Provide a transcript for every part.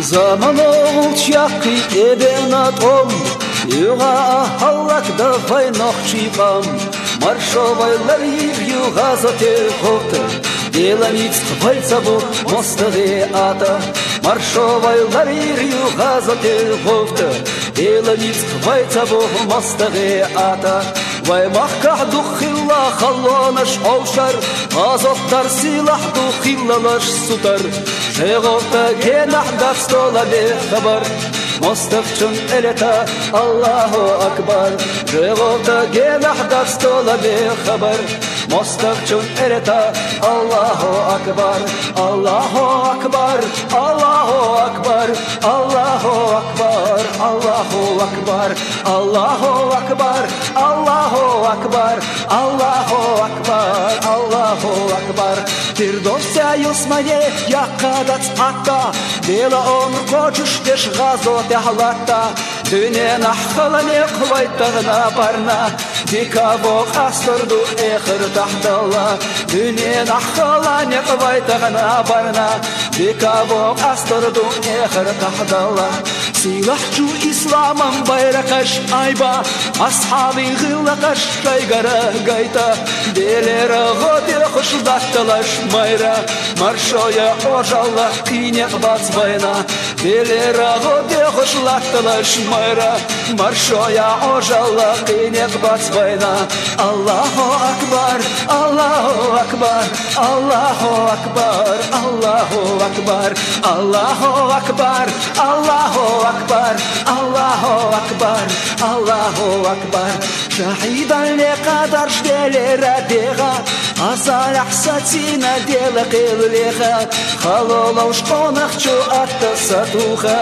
Zaman olchaqi eben atom Yuga halak da vaynok chipam Маршовайлар ив юга зате ховты Деланиц вальца бу мостады ата. Маршовайлар ив юга зате ховты Деланиц вальца бу мостады ата. ومحكح دخلا خلانش أوشر أزوتر سلاح دخلانش ستر شغوتا جناح دستولا بخبر Мостовчун элета Аллаху Акбар Жығылды генах дастула бехабар Мостовчун элета Аллаху Акбар Аллаху Акбар Аллаху Акбар акбар аллаху акбар аллаху акбар аллаху акбар аллаху акбар фирдовся юсмае яқадат on дела он хочешь деш газот яхлатта Dünen ahkalani kuvaytağına barna Dikabo kastırdu ekhir tahtala. Dünen ahkalani kuvaytağına barna Dikabo kastırdu ekhir tahtala сыйлақшу исламам байрақаш айба асхаби ғылақаш жайгара гайта белері ғодел құшылдақ талаш майра маршоя ожалла қинеқ бац байна Телерагу бехут лактылыш майра. Маршоя ожала кинет бацбайна Аллаху акбар, Аллаху акбар Аллаху акбар, Аллаху акбар Аллаху акбар, Аллаху акбар Аллаху акбар, Аллаху акбар. Шахидан не кадар жделера бега Азар ақсатина дела қилиха Халолауш қонақчу атта сатуха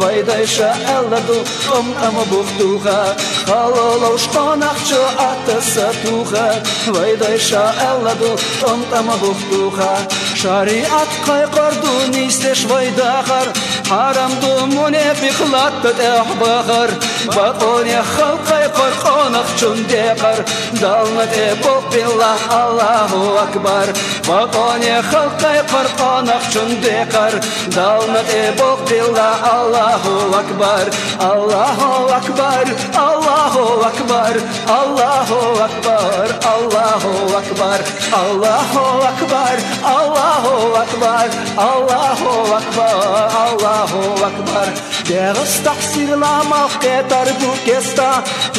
Вайдайша алладу ом ама бухтуха Халолауш қонақчу атта сатуха Вайдайша алладу ом ама бухтуха Шариат қайқарду нистеш вайдахар Харамду мунефиқлаттат ахбахар Бақоне халқай қорқонақ чунде қар. Далмате попилла Аллаху Акбар. Бақоне халқай қорқонақ чунде қар. Далмате попилла Аллаху Акбар. Аллаху Акбар Аллаху Акбар. Аллаху Акбар Аллаху Акбар. Аллаху Акбар Аллаху Акбар. Аллаху Акбар Аллаху Акбар. Дегыстақ сирламақ кет تر گوگستا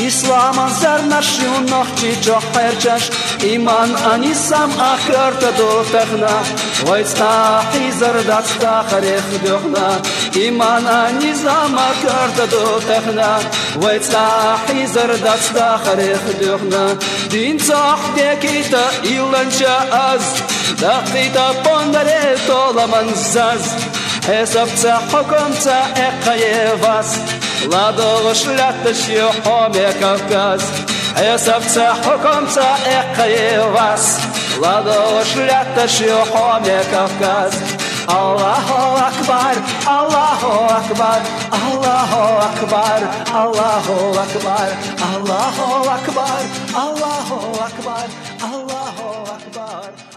اسلام زر نشی و نخچی جا خرچش ایمان انیسم اخر تا دو تخنا وای ستاقی زر دستا خریخ دوخنا ایمان انیسم اخر تا دو تخنا وای ستاقی زر دستا خریخ دوخنا دین ساخ دیکی تا ایلن از دقی تا پندره تولمن زست Эсовца хоконца экаевас, Ладого шлятыщи хоме Кавказ. Эсовца хоконца экаевас, Ладого шлятыщи хоме Кавказ. Аллаху Акбар, Аллаху Акбар, Аллаху Акбар, Аллаху Акбар, Аллаху Акбар, Аллаху Акбар, Аллаху Акбар.